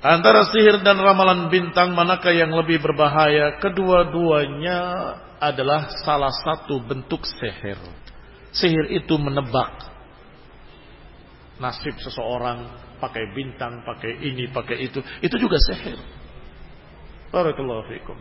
Antara sihir dan ramalan bintang manakah yang lebih berbahaya? Kedua-duanya adalah salah satu bentuk sihir. Sihir itu menebak nasib seseorang pakai bintang, pakai ini, pakai itu. Itu juga sihir. Barakallahu fikum.